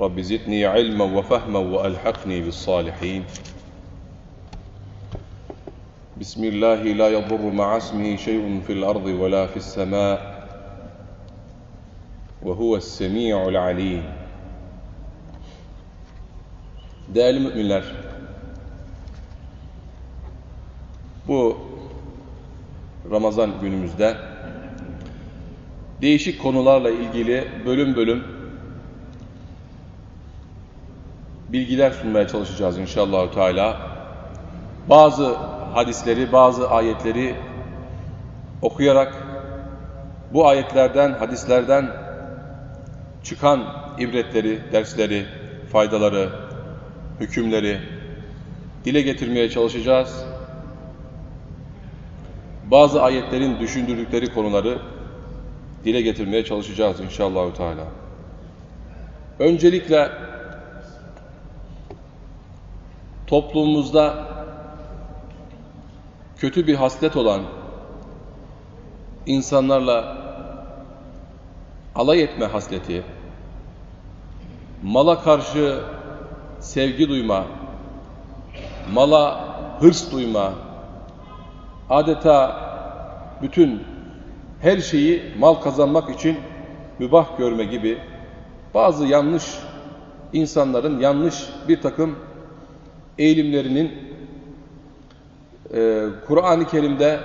رب زدني علما وفهما وألحقني بالصالحين بسم الله لا يضر مع اسمه شيء في الأرض ولا في السماء وهو السميع العليم Değerli müminler, bu Ramazan günümüzde değişik konularla ilgili bölüm bölüm bilgiler sunmaya çalışacağız inşallah Teala. Bazı hadisleri, bazı ayetleri okuyarak bu ayetlerden, hadislerden çıkan ibretleri, dersleri, faydaları, hükümleri dile getirmeye çalışacağız. Bazı ayetlerin düşündürdükleri konuları dile getirmeye çalışacağız inşallah Teala. Öncelikle toplumumuzda kötü bir haslet olan insanlarla alay etme hasleti, mala karşı sevgi duyma, mala hırs duyma, adeta bütün her şeyi mal kazanmak için mübah görme gibi bazı yanlış insanların yanlış bir takım eğilimlerinin e, Kur'an-ı Kerim'de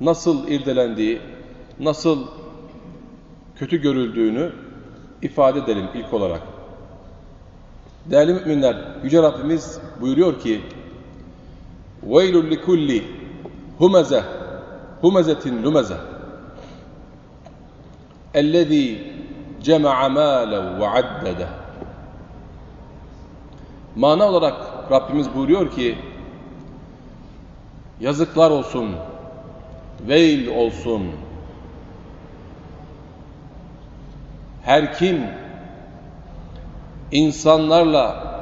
nasıl irdelendiği, nasıl kötü görüldüğünü ifade edelim ilk olarak. Değerli müminler, Yüce Rabbimiz buyuruyor ki وَيْلُ لِكُلِّ هُمَزَةٍ هُمَزَةٍ لُمَزَةٍ اَلَّذ۪ي جَمَعَ مَالًا وَعَدَّدَهُ Mana olarak Rabbimiz buyuruyor ki yazıklar olsun, veil olsun. Her kim insanlarla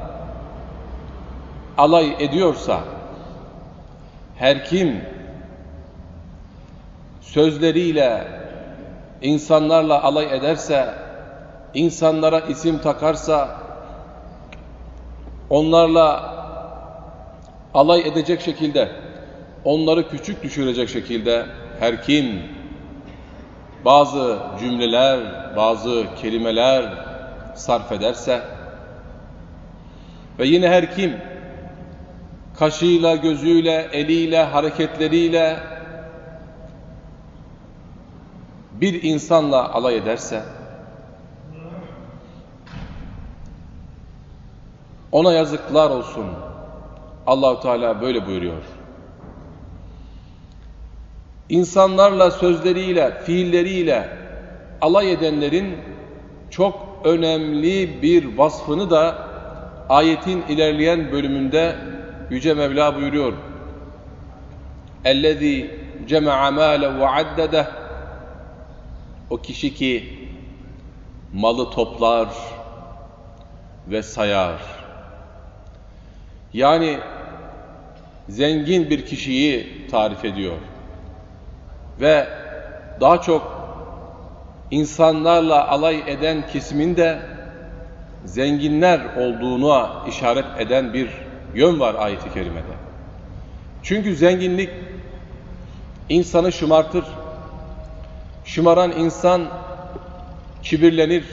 alay ediyorsa, her kim sözleriyle insanlarla alay ederse, insanlara isim takarsa, onlarla alay edecek şekilde, onları küçük düşürecek şekilde her kim bazı cümleler, bazı kelimeler sarf ederse ve yine her kim kaşıyla, gözüyle, eliyle, hareketleriyle bir insanla alay ederse ona yazıklar olsun. Allahu Teala böyle buyuruyor. İnsanlarla sözleriyle, fiilleriyle alay edenlerin çok önemli bir vasfını da ayetin ilerleyen bölümünde Yüce Mevla buyuruyor. اَلَّذ۪ي جَمَعَ مَالًا وَعَدَّدَهُ O kişi ki malı toplar ve sayar. Yani zengin bir kişiyi tarif ediyor. Ve daha çok insanlarla alay eden kesimin de zenginler olduğuna işaret eden bir yön var ayet-i kerimede. Çünkü zenginlik insanı şımartır. Şımaran insan kibirlenir.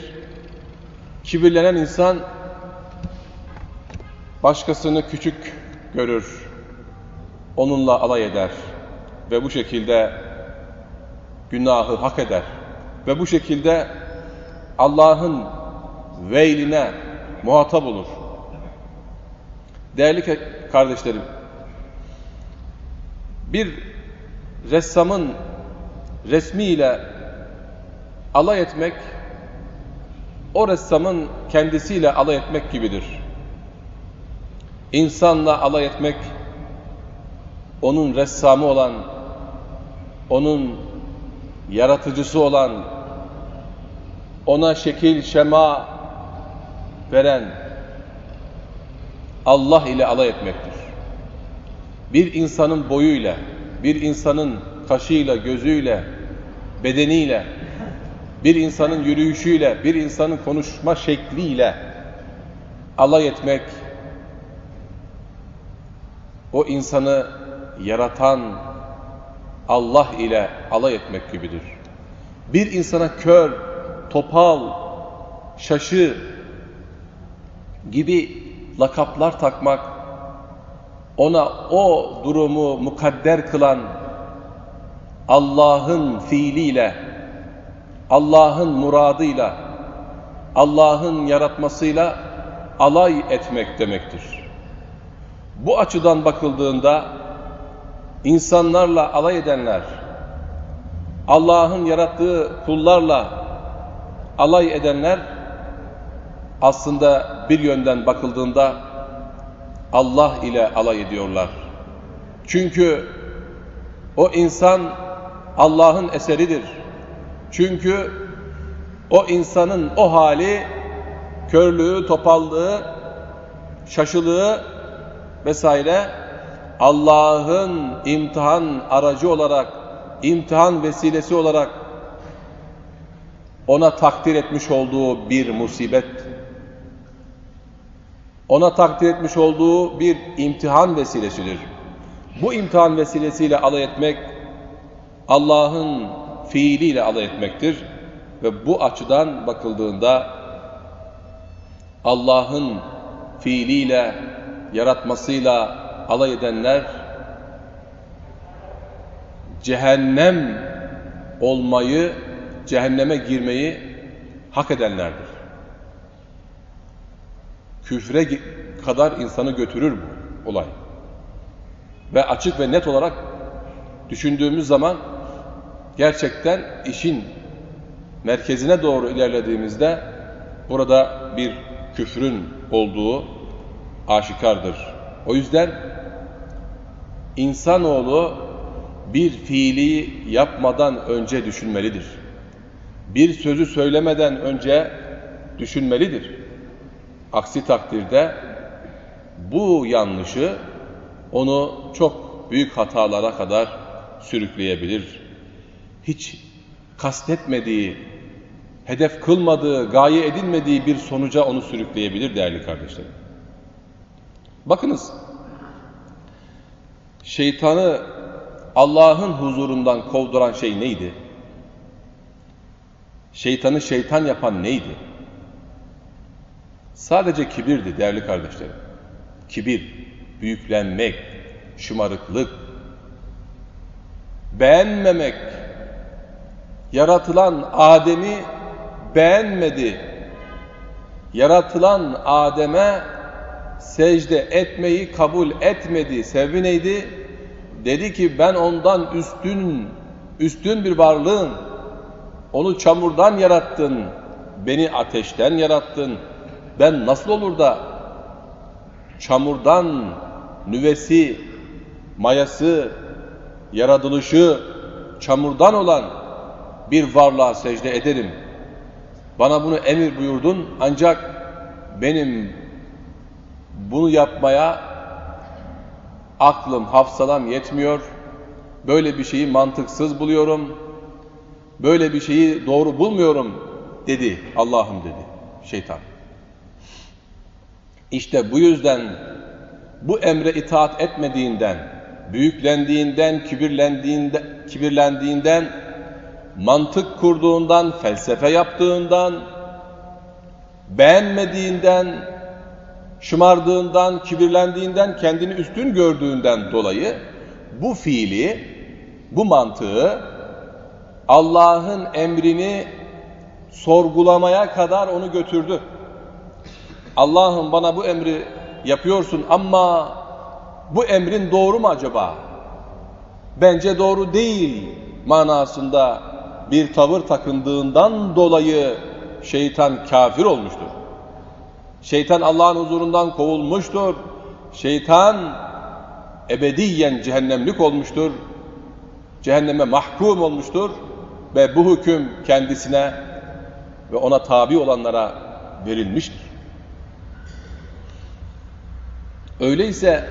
Kibirlenen insan başkasını küçük görür. Onunla alay eder ve bu şekilde günahı hak eder. Ve bu şekilde Allah'ın veyline muhatap olur. Değerli kardeşlerim, bir ressamın resmiyle alay etmek o ressamın kendisiyle alay etmek gibidir. İnsanla alay etmek, onun ressamı olan, onun yaratıcısı olan, ona şekil, şema veren Allah ile alay etmektir. Bir insanın boyuyla, bir insanın kaşıyla, gözüyle, bedeniyle, bir insanın yürüyüşüyle, bir insanın konuşma şekliyle alay etmek, o insanı yaratan Allah ile alay etmek gibidir. Bir insana kör, topal, şaşı gibi lakaplar takmak, ona o durumu mukadder kılan Allah'ın fiiliyle, Allah'ın muradıyla, Allah'ın yaratmasıyla alay etmek demektir. Bu açıdan bakıldığında insanlarla alay edenler, Allah'ın yarattığı kullarla alay edenler aslında bir yönden bakıldığında Allah ile alay ediyorlar. Çünkü o insan Allah'ın eseridir. Çünkü o insanın o hali körlüğü, topallığı, şaşılığı vesaire Allah'ın imtihan aracı olarak, imtihan vesilesi olarak ona takdir etmiş olduğu bir musibet, ona takdir etmiş olduğu bir imtihan vesilesidir. Bu imtihan vesilesiyle alay etmek, Allah'ın fiiliyle alay etmektir. Ve bu açıdan bakıldığında Allah'ın fiiliyle, yaratmasıyla alay edenler cehennem olmayı, cehenneme girmeyi hak edenlerdir. Küfre kadar insanı götürür bu olay. Ve açık ve net olarak düşündüğümüz zaman gerçekten işin merkezine doğru ilerlediğimizde burada bir küfrün olduğu aşikardır. O yüzden insanoğlu bir fiili yapmadan önce düşünmelidir. Bir sözü söylemeden önce düşünmelidir. Aksi takdirde bu yanlışı onu çok büyük hatalara kadar sürükleyebilir. Hiç kastetmediği, hedef kılmadığı, gaye edinmediği bir sonuca onu sürükleyebilir değerli kardeşlerim. Bakınız, şeytanı Allah'ın huzurundan kovduran şey neydi? Şeytanı şeytan yapan neydi? Sadece kibirdi değerli kardeşlerim. Kibir, büyüklenmek, şımarıklık, beğenmemek, yaratılan Adem'i beğenmedi. Yaratılan Adem'e secde etmeyi kabul etmedi. Sebebi neydi? Dedi ki ben ondan üstün, üstün bir varlığım. Onu çamurdan yarattın. Beni ateşten yarattın. Ben nasıl olur da çamurdan nüvesi, mayası, yaratılışı çamurdan olan bir varlığa secde ederim. Bana bunu emir buyurdun ancak benim bunu yapmaya aklım, hafsalam yetmiyor. Böyle bir şeyi mantıksız buluyorum. Böyle bir şeyi doğru bulmuyorum dedi Allah'ım dedi şeytan. İşte bu yüzden bu emre itaat etmediğinden, büyüklendiğinden, kibirlendiğinden, kibirlendiğinden, mantık kurduğundan, felsefe yaptığından, beğenmediğinden, şımardığından, kibirlendiğinden, kendini üstün gördüğünden dolayı bu fiili, bu mantığı Allah'ın emrini sorgulamaya kadar onu götürdü. Allah'ım bana bu emri yapıyorsun ama bu emrin doğru mu acaba? Bence doğru değil manasında bir tavır takındığından dolayı şeytan kafir olmuştur. Şeytan Allah'ın huzurundan kovulmuştur. Şeytan ebediyen cehennemlik olmuştur. Cehenneme mahkum olmuştur ve bu hüküm kendisine ve ona tabi olanlara verilmiştir. Öyleyse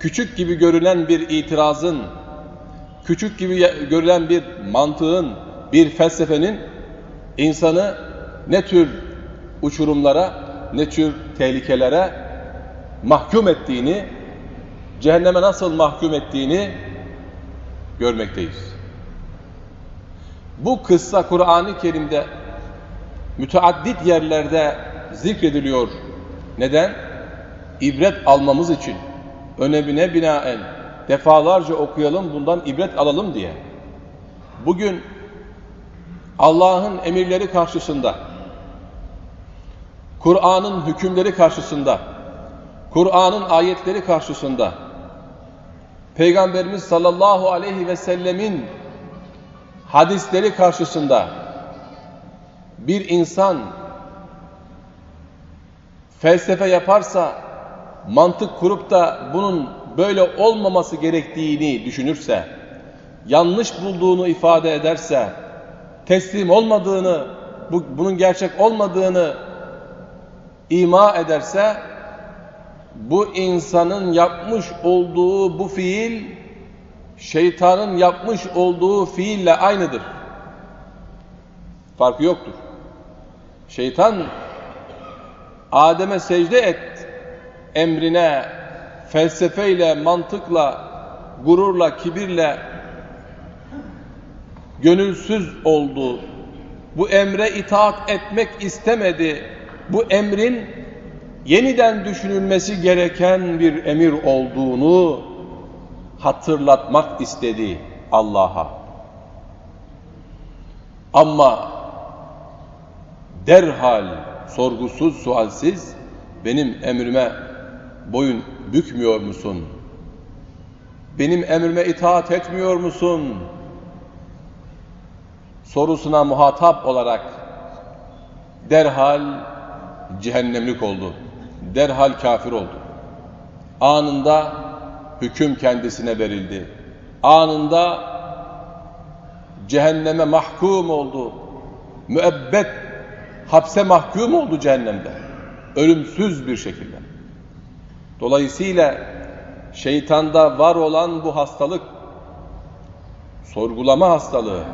küçük gibi görünen bir itirazın, küçük gibi görülen bir mantığın, bir felsefenin insanı ne tür uçurumlara, ne tür tehlikelere mahkum ettiğini, cehenneme nasıl mahkum ettiğini görmekteyiz. Bu kıssa Kur'an-ı Kerim'de müteaddit yerlerde zikrediliyor. Neden? İbret almamız için. Önemine binaen defalarca okuyalım, bundan ibret alalım diye. Bugün Allah'ın emirleri karşısında, Kur'an'ın hükümleri karşısında, Kur'an'ın ayetleri karşısında, Peygamberimiz sallallahu aleyhi ve sellemin hadisleri karşısında bir insan felsefe yaparsa, mantık kurup da bunun böyle olmaması gerektiğini düşünürse, yanlış bulduğunu ifade ederse, teslim olmadığını, bu, bunun gerçek olmadığını ima ederse, bu insanın yapmış olduğu bu fiil, şeytanın yapmış olduğu fiille aynıdır. Farkı yoktur. Şeytan, Adem'e secde et emrine felsefeyle, mantıkla, gururla, kibirle gönülsüz oldu. Bu emre itaat etmek istemedi. Bu emrin yeniden düşünülmesi gereken bir emir olduğunu hatırlatmak istedi Allah'a. Ama derhal sorgusuz sualsiz benim emrime boyun bükmüyor musun? Benim emrime itaat etmiyor musun? Sorusuna muhatap olarak derhal cehennemlik oldu. Derhal kafir oldu. Anında hüküm kendisine verildi. Anında cehenneme mahkum oldu. Müebbet hapse mahkum oldu cehennemde. Ölümsüz bir şekilde. Dolayısıyla şeytanda var olan bu hastalık, sorgulama hastalığı,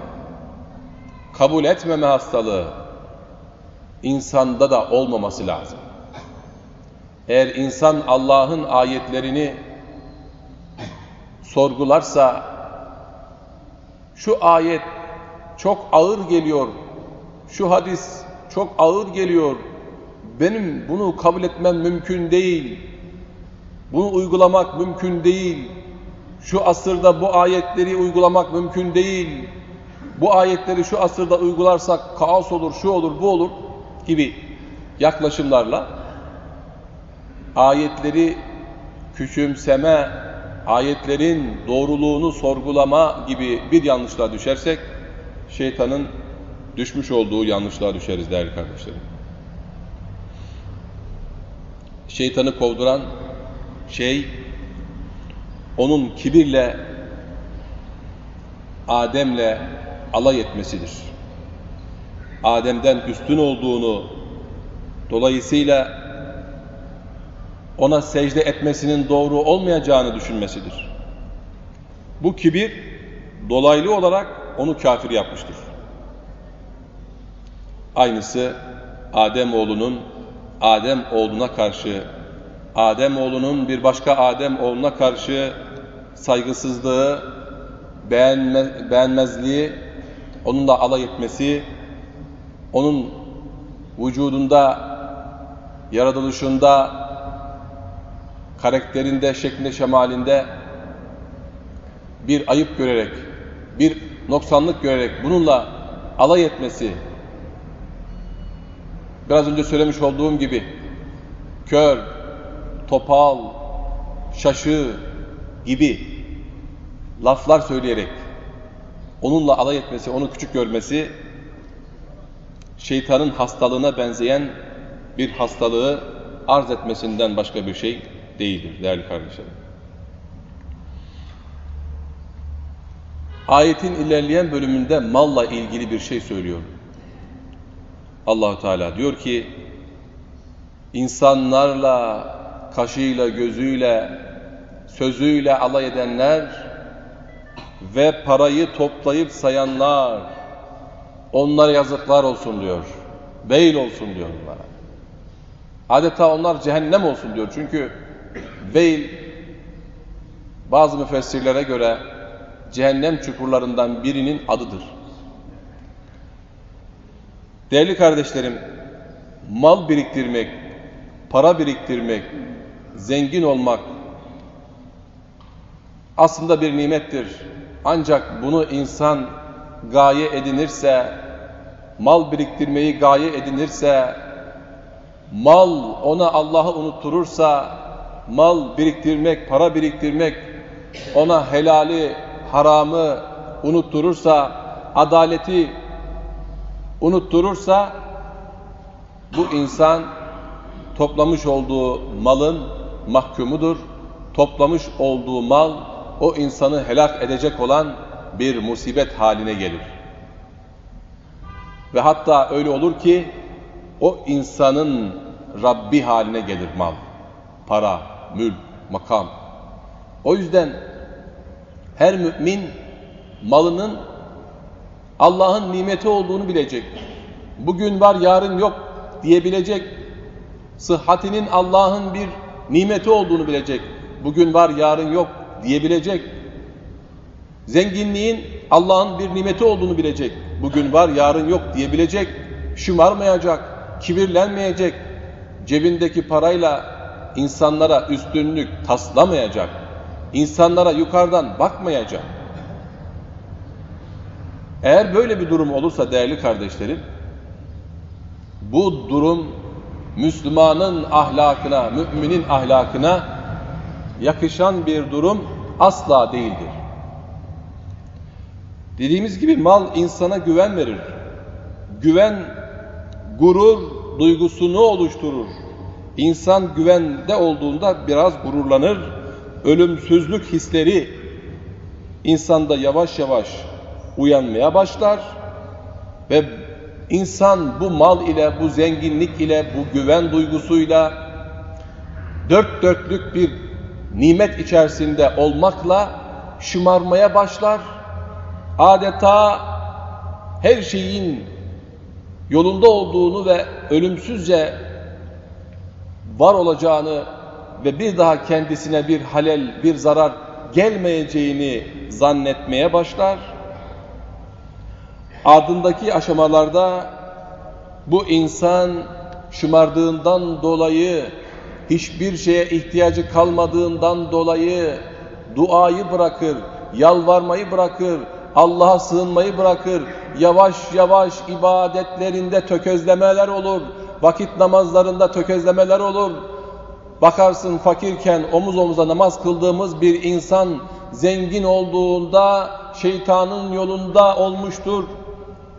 kabul etmeme hastalığı insanda da olmaması lazım. Eğer insan Allah'ın ayetlerini sorgularsa şu ayet çok ağır geliyor, şu hadis çok ağır geliyor, benim bunu kabul etmem mümkün değil, bunu uygulamak mümkün değil, şu asırda bu ayetleri uygulamak mümkün değil, bu ayetleri şu asırda uygularsak kaos olur, şu olur, bu olur gibi yaklaşımlarla ayetleri küçümseme, ayetlerin doğruluğunu sorgulama gibi bir yanlışlığa düşersek şeytanın düşmüş olduğu yanlışlığa düşeriz değerli kardeşlerim. Şeytanı kovduran şey onun kibirle Adem'le alay etmesidir. Adem'den üstün olduğunu dolayısıyla ona secde etmesinin doğru olmayacağını düşünmesidir. Bu kibir dolaylı olarak onu kafir yapmıştır. Aynısı Adem oğlunun Adem oğluna karşı Adem oğlunun bir başka Adem oğluna karşı saygısızlığı, beğenme, beğenmezliği, onunla alay etmesi, onun vücudunda, yaratılışında, karakterinde, şeklinde, şemalinde bir ayıp görerek, bir noksanlık görerek bununla alay etmesi, biraz önce söylemiş olduğum gibi kör, topal, şaşı gibi laflar söyleyerek onunla alay etmesi, onu küçük görmesi şeytanın hastalığına benzeyen bir hastalığı arz etmesinden başka bir şey değildir değerli kardeşlerim. Ayetin ilerleyen bölümünde malla ilgili bir şey söylüyor. Allahu Teala diyor ki insanlarla kaşıyla gözüyle sözüyle alay edenler ve parayı toplayıp sayanlar onlara yazıklar olsun diyor. Beyl olsun diyor onlara. Adeta onlar cehennem olsun diyor. Çünkü beyl bazı müfessirlere göre cehennem çukurlarından birinin adıdır. Değerli kardeşlerim, mal biriktirmek, para biriktirmek, zengin olmak aslında bir nimettir. Ancak bunu insan gaye edinirse, mal biriktirmeyi gaye edinirse, mal ona Allah'ı unutturursa, mal biriktirmek, para biriktirmek ona helali, haramı unutturursa, adaleti unutturursa bu insan toplamış olduğu malın mahkumudur. Toplamış olduğu mal o insanı helak edecek olan bir musibet haline gelir. Ve hatta öyle olur ki o insanın Rabbi haline gelir mal, para, mülk, makam. O yüzden her mümin malının Allah'ın nimeti olduğunu bilecek. Bugün var yarın yok diyebilecek. Sıhhatinin Allah'ın bir nimeti olduğunu bilecek. Bugün var yarın yok diyebilecek. Zenginliğin Allah'ın bir nimeti olduğunu bilecek. Bugün var yarın yok diyebilecek. Şımarmayacak, kibirlenmeyecek. Cebindeki parayla insanlara üstünlük taslamayacak. İnsanlara yukarıdan bakmayacak. Eğer böyle bir durum olursa değerli kardeşlerim, bu durum Müslümanın ahlakına, müminin ahlakına yakışan bir durum asla değildir. Dediğimiz gibi mal insana güven verir. Güven, gurur duygusunu oluşturur. İnsan güvende olduğunda biraz gururlanır. Ölümsüzlük hisleri insanda yavaş yavaş uyanmaya başlar ve insan bu mal ile, bu zenginlik ile, bu güven duygusuyla dört dörtlük bir nimet içerisinde olmakla şımarmaya başlar. Adeta her şeyin yolunda olduğunu ve ölümsüzce var olacağını ve bir daha kendisine bir halel, bir zarar gelmeyeceğini zannetmeye başlar. Ardındaki aşamalarda bu insan şımardığından dolayı, hiçbir şeye ihtiyacı kalmadığından dolayı duayı bırakır, yalvarmayı bırakır, Allah'a sığınmayı bırakır, yavaş yavaş ibadetlerinde tökezlemeler olur, vakit namazlarında tökezlemeler olur. Bakarsın fakirken omuz omuza namaz kıldığımız bir insan zengin olduğunda şeytanın yolunda olmuştur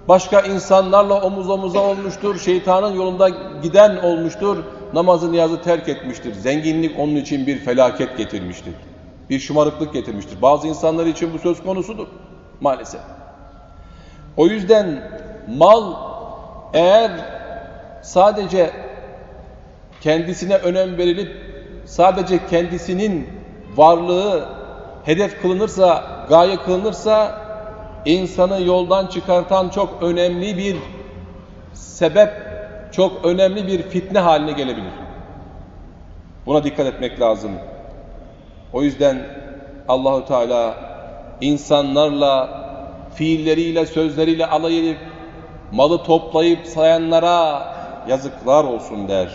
başka insanlarla omuz omuza olmuştur, şeytanın yolunda giden olmuştur, namazı niyazı terk etmiştir. Zenginlik onun için bir felaket getirmiştir. Bir şımarıklık getirmiştir. Bazı insanlar için bu söz konusudur maalesef. O yüzden mal eğer sadece kendisine önem verilip sadece kendisinin varlığı hedef kılınırsa, gaye kılınırsa insanı yoldan çıkartan çok önemli bir sebep, çok önemli bir fitne haline gelebilir. Buna dikkat etmek lazım. O yüzden Allahu Teala insanlarla fiilleriyle, sözleriyle alay edip malı toplayıp sayanlara yazıklar olsun der.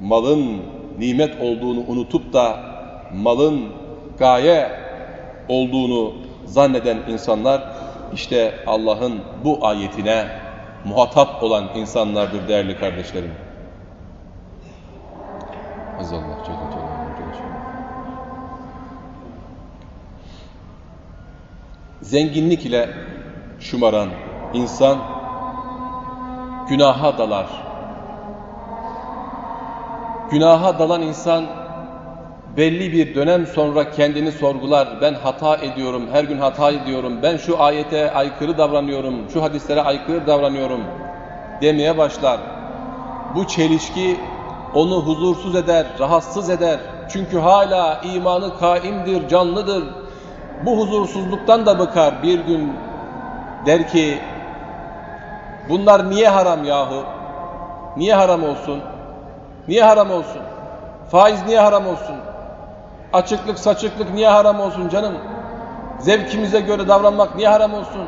Malın nimet olduğunu unutup da malın gaye olduğunu zanneden insanlar işte Allah'ın bu ayetine muhatap olan insanlardır değerli kardeşlerim. Azallah Zenginlik ile şımaran insan günaha dalar. Günaha dalan insan belli bir dönem sonra kendini sorgular. Ben hata ediyorum, her gün hata ediyorum. Ben şu ayete aykırı davranıyorum, şu hadislere aykırı davranıyorum demeye başlar. Bu çelişki onu huzursuz eder, rahatsız eder. Çünkü hala imanı kaimdir, canlıdır. Bu huzursuzluktan da bıkar. Bir gün der ki, bunlar niye haram yahu? Niye haram olsun? Niye haram olsun? Faiz niye haram olsun? Açıklık, saçıklık niye haram olsun canım? Zevkimize göre davranmak niye haram olsun?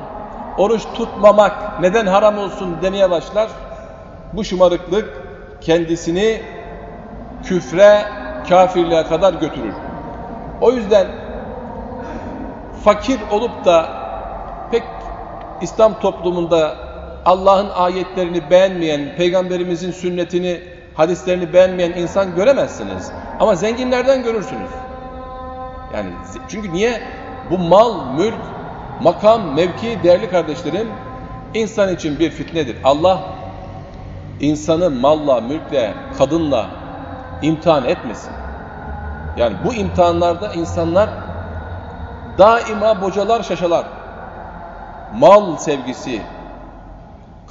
Oruç tutmamak neden haram olsun demeye başlar. Bu şımarıklık kendisini küfre, kafirliğe kadar götürür. O yüzden fakir olup da pek İslam toplumunda Allah'ın ayetlerini beğenmeyen, peygamberimizin sünnetini, hadislerini beğenmeyen insan göremezsiniz. Ama zenginlerden görürsünüz. Yani çünkü niye? Bu mal, mülk, makam, mevki değerli kardeşlerim insan için bir fitnedir. Allah insanı malla, mülkle, kadınla imtihan etmesin. Yani bu imtihanlarda insanlar daima bocalar şaşalar. Mal sevgisi,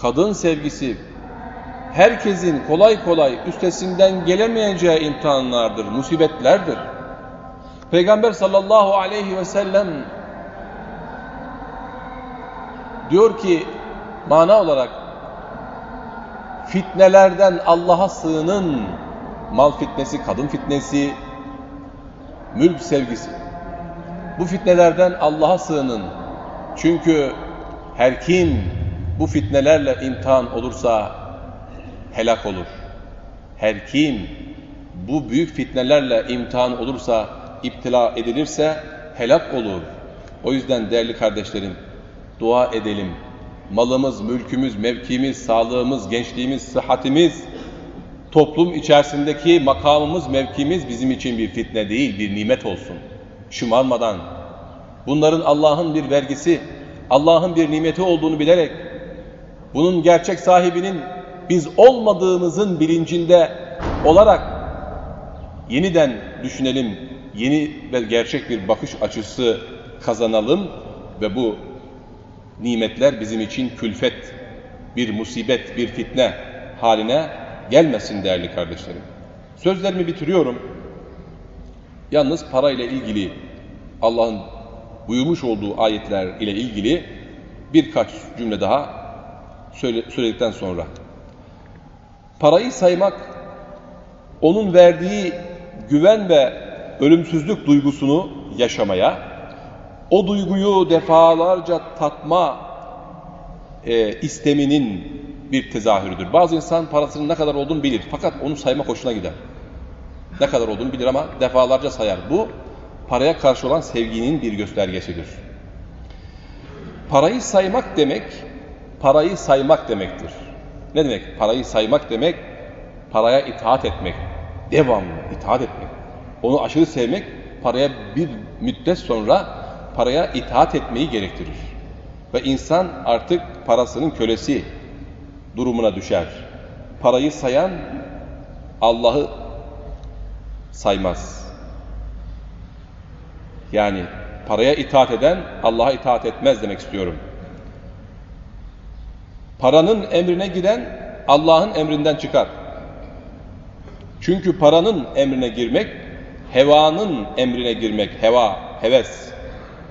kadın sevgisi herkesin kolay kolay üstesinden gelemeyeceği imtihanlardır, musibetlerdir. Peygamber sallallahu aleyhi ve sellem diyor ki mana olarak fitnelerden Allah'a sığının mal fitnesi, kadın fitnesi, mülk sevgisi. Bu fitnelerden Allah'a sığının. Çünkü her kim bu fitnelerle imtihan olursa helak olur. Her kim bu büyük fitnelerle imtihan olursa, iptila edilirse helak olur. O yüzden değerli kardeşlerim, dua edelim. Malımız, mülkümüz, mevkimiz, sağlığımız, gençliğimiz, sıhhatimiz, toplum içerisindeki makamımız, mevkimiz bizim için bir fitne değil, bir nimet olsun. Şımarmadan, bunların Allah'ın bir vergisi, Allah'ın bir nimeti olduğunu bilerek, bunun gerçek sahibinin biz olmadığımızın bilincinde olarak yeniden düşünelim, yeni ve gerçek bir bakış açısı kazanalım ve bu nimetler bizim için külfet, bir musibet, bir fitne haline gelmesin değerli kardeşlerim. Sözlerimi bitiriyorum. Yalnız parayla ilgili Allah'ın buyurmuş olduğu ayetler ile ilgili birkaç cümle daha söyledikten sonra. Parayı saymak, onun verdiği güven ve ölümsüzlük duygusunu yaşamaya, o duyguyu defalarca tatma e, isteminin bir tezahürüdür. Bazı insan parasının ne kadar olduğunu bilir fakat onu saymak hoşuna gider. Ne kadar olduğunu bilir ama defalarca sayar. Bu paraya karşı olan sevginin bir göstergesidir. Parayı saymak demek, parayı saymak demektir. Ne demek? Parayı saymak demek, paraya itaat etmek, devamlı itaat etmek. Onu aşırı sevmek, paraya bir müddet sonra paraya itaat etmeyi gerektirir. Ve insan artık parasının kölesi durumuna düşer. Parayı sayan Allah'ı saymaz. Yani paraya itaat eden Allah'a itaat etmez demek istiyorum. Paranın emrine giren Allah'ın emrinden çıkar. Çünkü paranın emrine girmek, hevanın emrine girmek, heva, heves.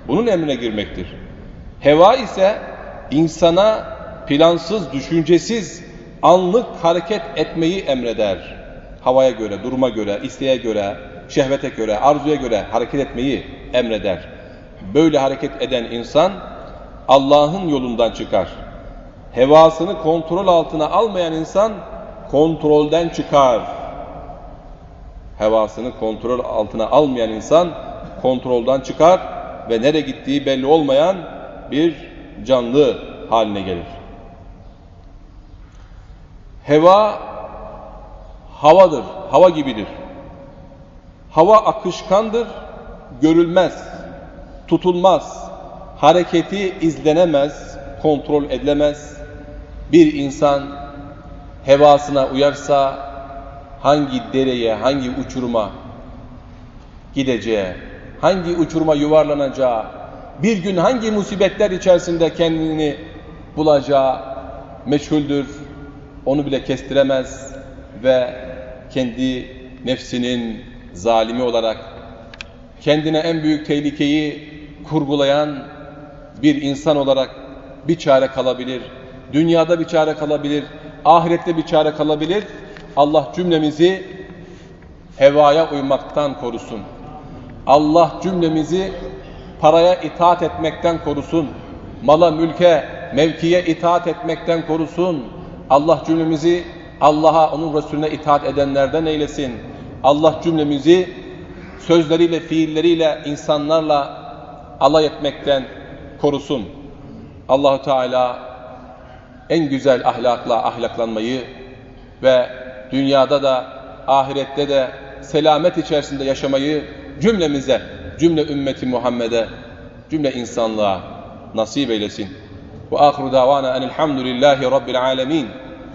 Bunun emrine girmektir. Heva ise insana plansız, düşüncesiz, anlık hareket etmeyi emreder. Havaya göre, duruma göre, isteğe göre, şehvete göre, arzuya göre hareket etmeyi emreder. Böyle hareket eden insan Allah'ın yolundan çıkar. Hevasını kontrol altına almayan insan kontrolden çıkar. Hevasını kontrol altına almayan insan kontrolden çıkar ve nereye gittiği belli olmayan bir canlı haline gelir. Heva havadır, hava gibidir. Hava akışkandır, görülmez, tutulmaz, hareketi izlenemez, kontrol edilemez. Bir insan hevasına uyarsa hangi dereye, hangi uçuruma gideceği, hangi uçuruma yuvarlanacağı, bir gün hangi musibetler içerisinde kendini bulacağı meçhuldür. Onu bile kestiremez ve kendi nefsinin zalimi olarak kendine en büyük tehlikeyi kurgulayan bir insan olarak bir çare kalabilir. Dünyada bir çare kalabilir. Ahirette bir çare kalabilir. Allah cümlemizi hevaya uymaktan korusun. Allah cümlemizi paraya itaat etmekten korusun. Mala, mülke, mevkiye itaat etmekten korusun. Allah cümlemizi Allah'a, onun Resulüne itaat edenlerden eylesin. Allah cümlemizi sözleriyle, fiilleriyle, insanlarla alay etmekten korusun. Allahu Teala en güzel ahlakla ahlaklanmayı ve dünyada da ahirette de selamet içerisinde yaşamayı cümlemize, cümle ümmeti Muhammed'e, cümle insanlığa nasip eylesin. Ve ahiru davana enilhamdülillahi rabbil alemin.